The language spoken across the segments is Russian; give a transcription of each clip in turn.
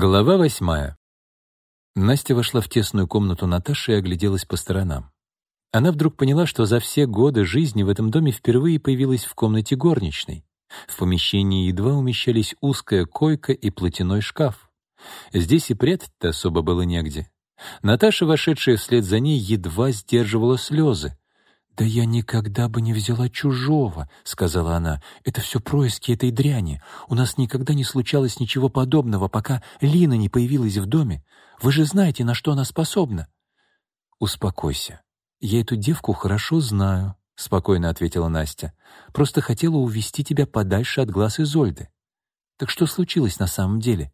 Глава восьмая. Настя вошла в тесную комнату Наташи и огляделась по сторонам. Она вдруг поняла, что за все годы жизни в этом доме впервые появилась в комнате горничной. В помещении едва умещались узкая койка и платяной шкаф. Здесь и прятать-то особо было негде. Наташа, вошедшая вслед за ней, едва сдерживала слезы. «Да я никогда бы не взяла чужого», — сказала она. «Это все происки этой дряни. У нас никогда не случалось ничего подобного, пока Лина не появилась в доме. Вы же знаете, на что она способна». «Успокойся. Я эту девку хорошо знаю», — спокойно ответила Настя. «Просто хотела увести тебя подальше от глаз Изольды. Так что случилось на самом деле?»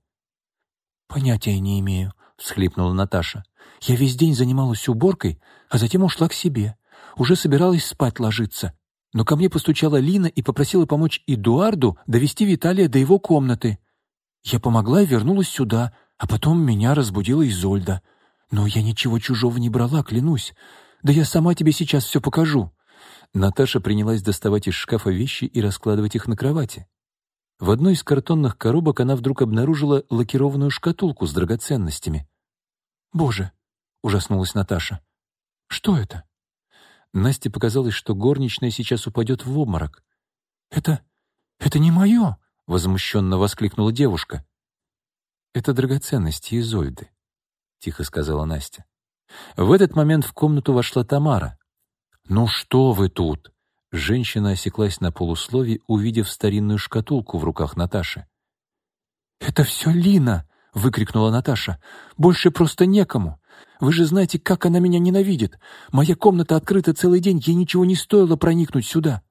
«Понятия не имею», — всхлипнула Наташа. «Я весь день занималась уборкой, а затем ушла к себе» уже собиралась спать ложиться. Но ко мне постучала Лина и попросила помочь Эдуарду довести Виталия до его комнаты. Я помогла и вернулась сюда, а потом меня разбудила Изольда. Но я ничего чужого не брала, клянусь. Да я сама тебе сейчас все покажу». Наташа принялась доставать из шкафа вещи и раскладывать их на кровати. В одной из картонных коробок она вдруг обнаружила лакированную шкатулку с драгоценностями. «Боже!» — ужаснулась Наташа. «Что это?» Насте показалось, что горничная сейчас упадет в обморок. «Это... это не мое!» — возмущенно воскликнула девушка. «Это драгоценности Изольды», — тихо сказала Настя. В этот момент в комнату вошла Тамара. «Ну что вы тут?» Женщина осеклась на полуслове, увидев старинную шкатулку в руках Наташи. «Это все Лина!» — выкрикнула Наташа. «Больше просто некому. Вы же знаете, как она меня ненавидит. Моя комната открыта целый день, ей ничего не стоило проникнуть сюда».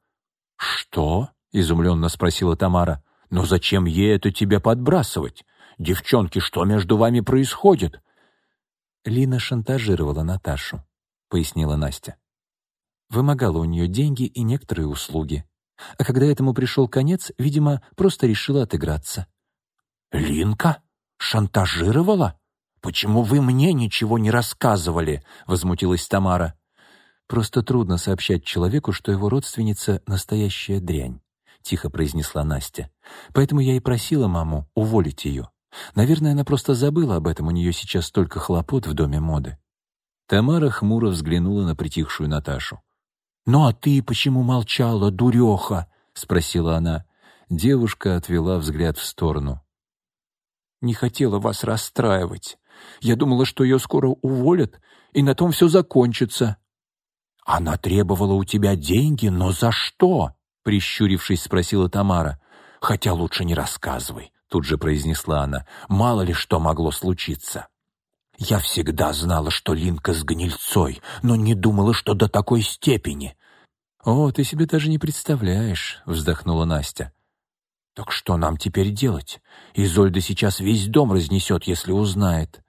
«Что?» — изумленно спросила Тамара. «Но зачем ей это тебе подбрасывать? Девчонки, что между вами происходит?» Лина шантажировала Наташу, — пояснила Настя. Вымогала у нее деньги и некоторые услуги. А когда этому пришел конец, видимо, просто решила отыграться. «Линка? Шантажировала?» «Почему вы мне ничего не рассказывали?» — возмутилась Тамара. «Просто трудно сообщать человеку, что его родственница — настоящая дрянь», — тихо произнесла Настя. «Поэтому я и просила маму уволить ее. Наверное, она просто забыла об этом, у нее сейчас столько хлопот в доме моды». Тамара хмуро взглянула на притихшую Наташу. «Ну а ты почему молчала, дуреха?» — спросила она. Девушка отвела взгляд в сторону. «Не хотела вас расстраивать. Я думала, что ее скоро уволят, и на том все закончится». «Она требовала у тебя деньги, но за что?» — прищурившись, спросила Тамара. «Хотя лучше не рассказывай», — тут же произнесла она. «Мало ли что могло случиться». «Я всегда знала, что Линка с гнильцой, но не думала, что до такой степени». «О, ты себе даже не представляешь», — вздохнула Настя. «Так что нам теперь делать? Изольда сейчас весь дом разнесет, если узнает».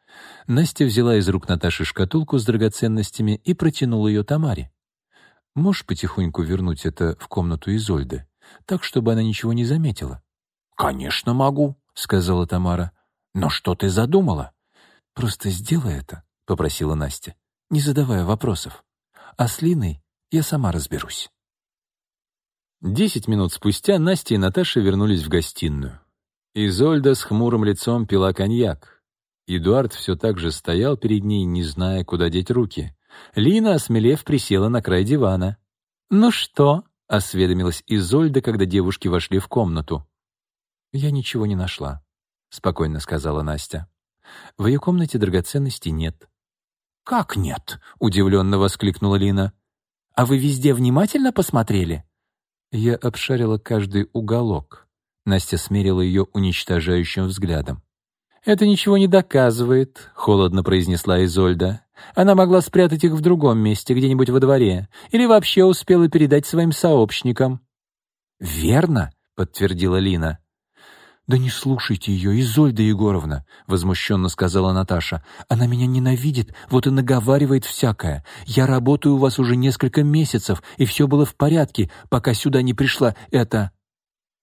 Настя взяла из рук Наташи шкатулку с драгоценностями и протянула ее Тамаре. «Можешь потихоньку вернуть это в комнату Изольды, так, чтобы она ничего не заметила?» «Конечно могу», — сказала Тамара. «Но что ты задумала?» «Просто сделай это», — попросила Настя, не задавая вопросов. «А с Линой я сама разберусь». Десять минут спустя Настя и Наташа вернулись в гостиную. Изольда с хмурым лицом пила коньяк. Эдуард все так же стоял перед ней, не зная, куда деть руки. Лина, осмелев, присела на край дивана. «Ну что?» — осведомилась Изольда, когда девушки вошли в комнату. «Я ничего не нашла», — спокойно сказала Настя. «В ее комнате драгоценностей нет». «Как нет?» — удивленно воскликнула Лина. «А вы везде внимательно посмотрели?» Я обшарила каждый уголок. Настя смерила ее уничтожающим взглядом. «Это ничего не доказывает», — холодно произнесла Изольда. «Она могла спрятать их в другом месте, где-нибудь во дворе, или вообще успела передать своим сообщникам». «Верно», — подтвердила Лина. «Да не слушайте ее, Изольда Егоровна», — возмущенно сказала Наташа. «Она меня ненавидит, вот и наговаривает всякое. Я работаю у вас уже несколько месяцев, и все было в порядке, пока сюда не пришла эта...»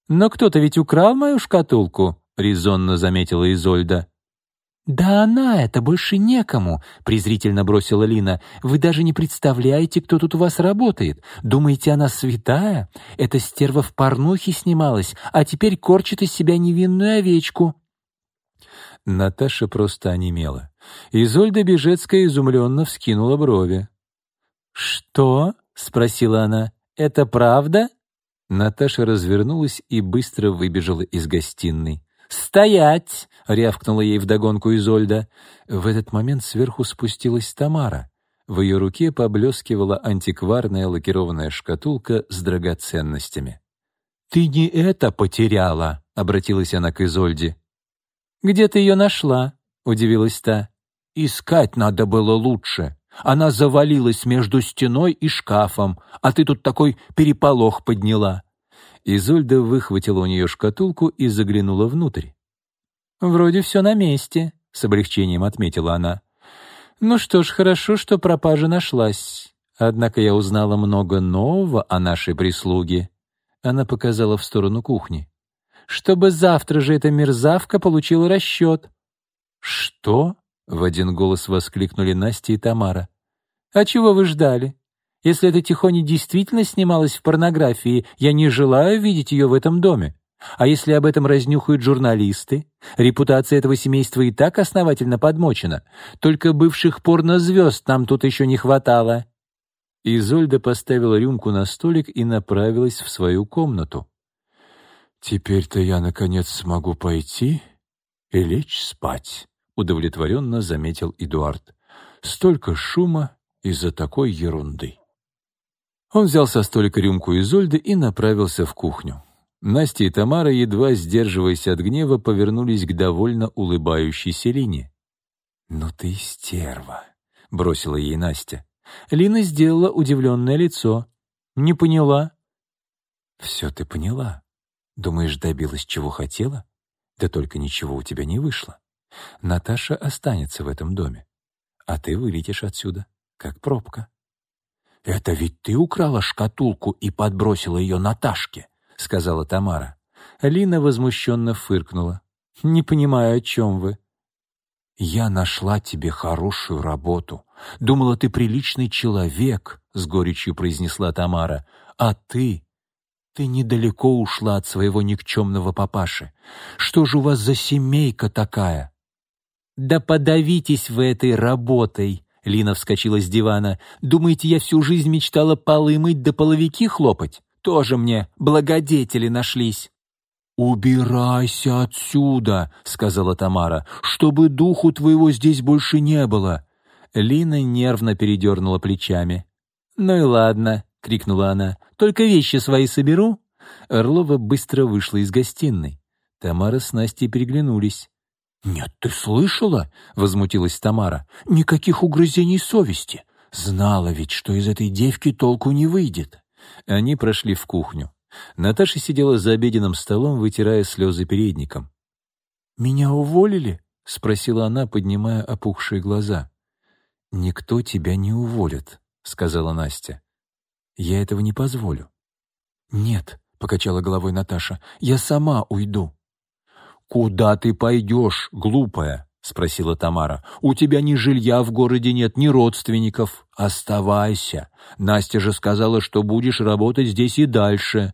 «Но кто-то ведь украл мою шкатулку», — резонно заметила Изольда. «Да она это больше некому», — презрительно бросила Лина. «Вы даже не представляете, кто тут у вас работает. Думаете, она святая? Эта стерва в порнухе снималась, а теперь корчит из себя невинную овечку». Наташа просто онемела. Изольда Бежецкая изумленно вскинула брови. «Что?» — спросила она. «Это правда?» Наташа развернулась и быстро выбежала из гостиной. «Стоять!» — рявкнула ей вдогонку Изольда. В этот момент сверху спустилась Тамара. В ее руке поблескивала антикварная лакированная шкатулка с драгоценностями. «Ты не это потеряла!» — обратилась она к Изольде. «Где ты ее нашла?» — удивилась та. «Искать надо было лучше. Она завалилась между стеной и шкафом, а ты тут такой переполох подняла». Изольда выхватила у нее шкатулку и заглянула внутрь. «Вроде все на месте», — с облегчением отметила она. «Ну что ж, хорошо, что пропажа нашлась. Однако я узнала много нового о нашей прислуге». Она показала в сторону кухни. «Чтобы завтра же эта мерзавка получила расчет». «Что?» — в один голос воскликнули Настя и Тамара. «А чего вы ждали? Если эта Тихоня действительно снималась в порнографии, я не желаю видеть ее в этом доме. А если об этом разнюхают журналисты? Репутация этого семейства и так основательно подмочена. Только бывших порнозвезд нам тут еще не хватало». Изольда поставила рюмку на столик и направилась в свою комнату. «Теперь-то я, наконец, смогу пойти и лечь спать», — удовлетворенно заметил Эдуард. «Столько шума из-за такой ерунды». Он взял со столика рюмку Изольды и направился в кухню. Настя и Тамара, едва сдерживаясь от гнева, повернулись к довольно улыбающейся Лине. «Ну ты стерва», — бросила ей Настя. Лина сделала удивленное лицо. «Не поняла». «Все ты поняла. Думаешь, добилась, чего хотела? Да только ничего у тебя не вышло. Наташа останется в этом доме, а ты вылетишь отсюда, как пробка». «Это ведь ты украла шкатулку и подбросила ее Наташке», — сказала Тамара. Лина возмущенно фыркнула. «Не понимаю, о чем вы». «Я нашла тебе хорошую работу. Думала, ты приличный человек», — с горечью произнесла Тамара. «А ты? Ты недалеко ушла от своего никчемного папаши. Что же у вас за семейка такая?» «Да подавитесь вы этой работой», Лина вскочила с дивана. «Думаете, я всю жизнь мечтала полы мыть да половики хлопать? Тоже мне благодетели нашлись». «Убирайся отсюда», — сказала Тамара, «чтобы духу твоего здесь больше не было». Лина нервно передернула плечами. «Ну и ладно», — крикнула она, «только вещи свои соберу». Орлова быстро вышла из гостиной. Тамара с Настей переглянулись. «Нет, ты слышала?» — возмутилась Тамара. «Никаких угрызений совести. Знала ведь, что из этой девки толку не выйдет». Они прошли в кухню. Наташа сидела за обеденным столом, вытирая слезы передником. «Меня уволили?» — спросила она, поднимая опухшие глаза. «Никто тебя не уволит», — сказала Настя. «Я этого не позволю». «Нет», — покачала головой Наташа, — «я сама уйду». «Куда ты пойдешь, глупая?» — спросила Тамара. «У тебя ни жилья в городе нет, ни родственников. Оставайся. Настя же сказала, что будешь работать здесь и дальше».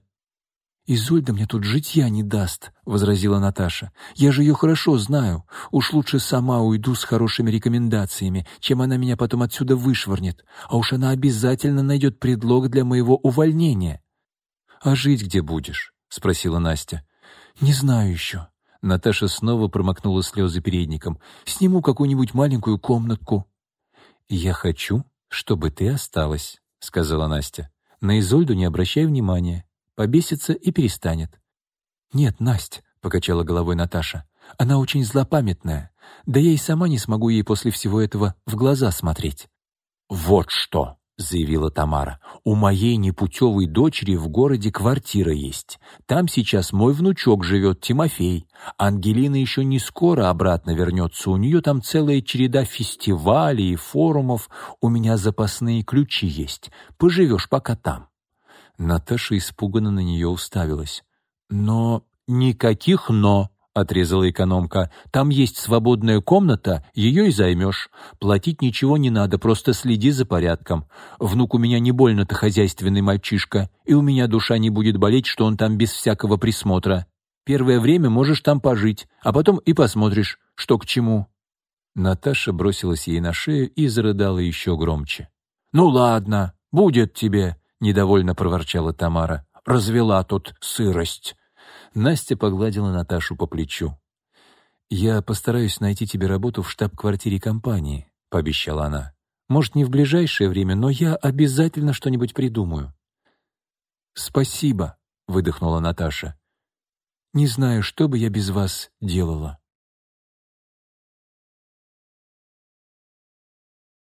«Изольда мне тут житья не даст», — возразила Наташа. «Я же ее хорошо знаю. Уж лучше сама уйду с хорошими рекомендациями, чем она меня потом отсюда вышвырнет. А уж она обязательно найдет предлог для моего увольнения». «А жить где будешь?» — спросила Настя. «Не знаю еще. Наташа снова промокнула слезы передником. «Сниму какую-нибудь маленькую комнатку». «Я хочу, чтобы ты осталась», — сказала Настя. «На Изольду не обращай внимания. Побесится и перестанет». «Нет, Настя», — покачала головой Наташа. «Она очень злопамятная. Да я и сама не смогу ей после всего этого в глаза смотреть». «Вот что!» — заявила Тамара. «У моей непутевой дочери в городе квартира есть. Там сейчас мой внучок живет, Тимофей. Ангелина еще не скоро обратно вернется. У нее там целая череда фестивалей и форумов. У меня запасные ключи есть. Поживешь пока там». Наташа испуганно на нее уставилась. «Но никаких «но», отрезала экономка. «Там есть свободная комната, ее и займешь. Платить ничего не надо, просто следи за порядком. Внук у меня не больно-то хозяйственный мальчишка, и у меня душа не будет болеть, что он там без всякого присмотра. Первое время можешь там пожить, а потом и посмотришь, что к чему». Наташа бросилась ей на шею и зарыдала еще громче. «Ну ладно, будет тебе», — недовольно проворчала Тамара. «Развела тут сырость». Настя погладила Наташу по плечу. «Я постараюсь найти тебе работу в штаб-квартире компании», — пообещала она. «Может, не в ближайшее время, но я обязательно что-нибудь придумаю». «Спасибо», — выдохнула Наташа. «Не знаю, что бы я без вас делала».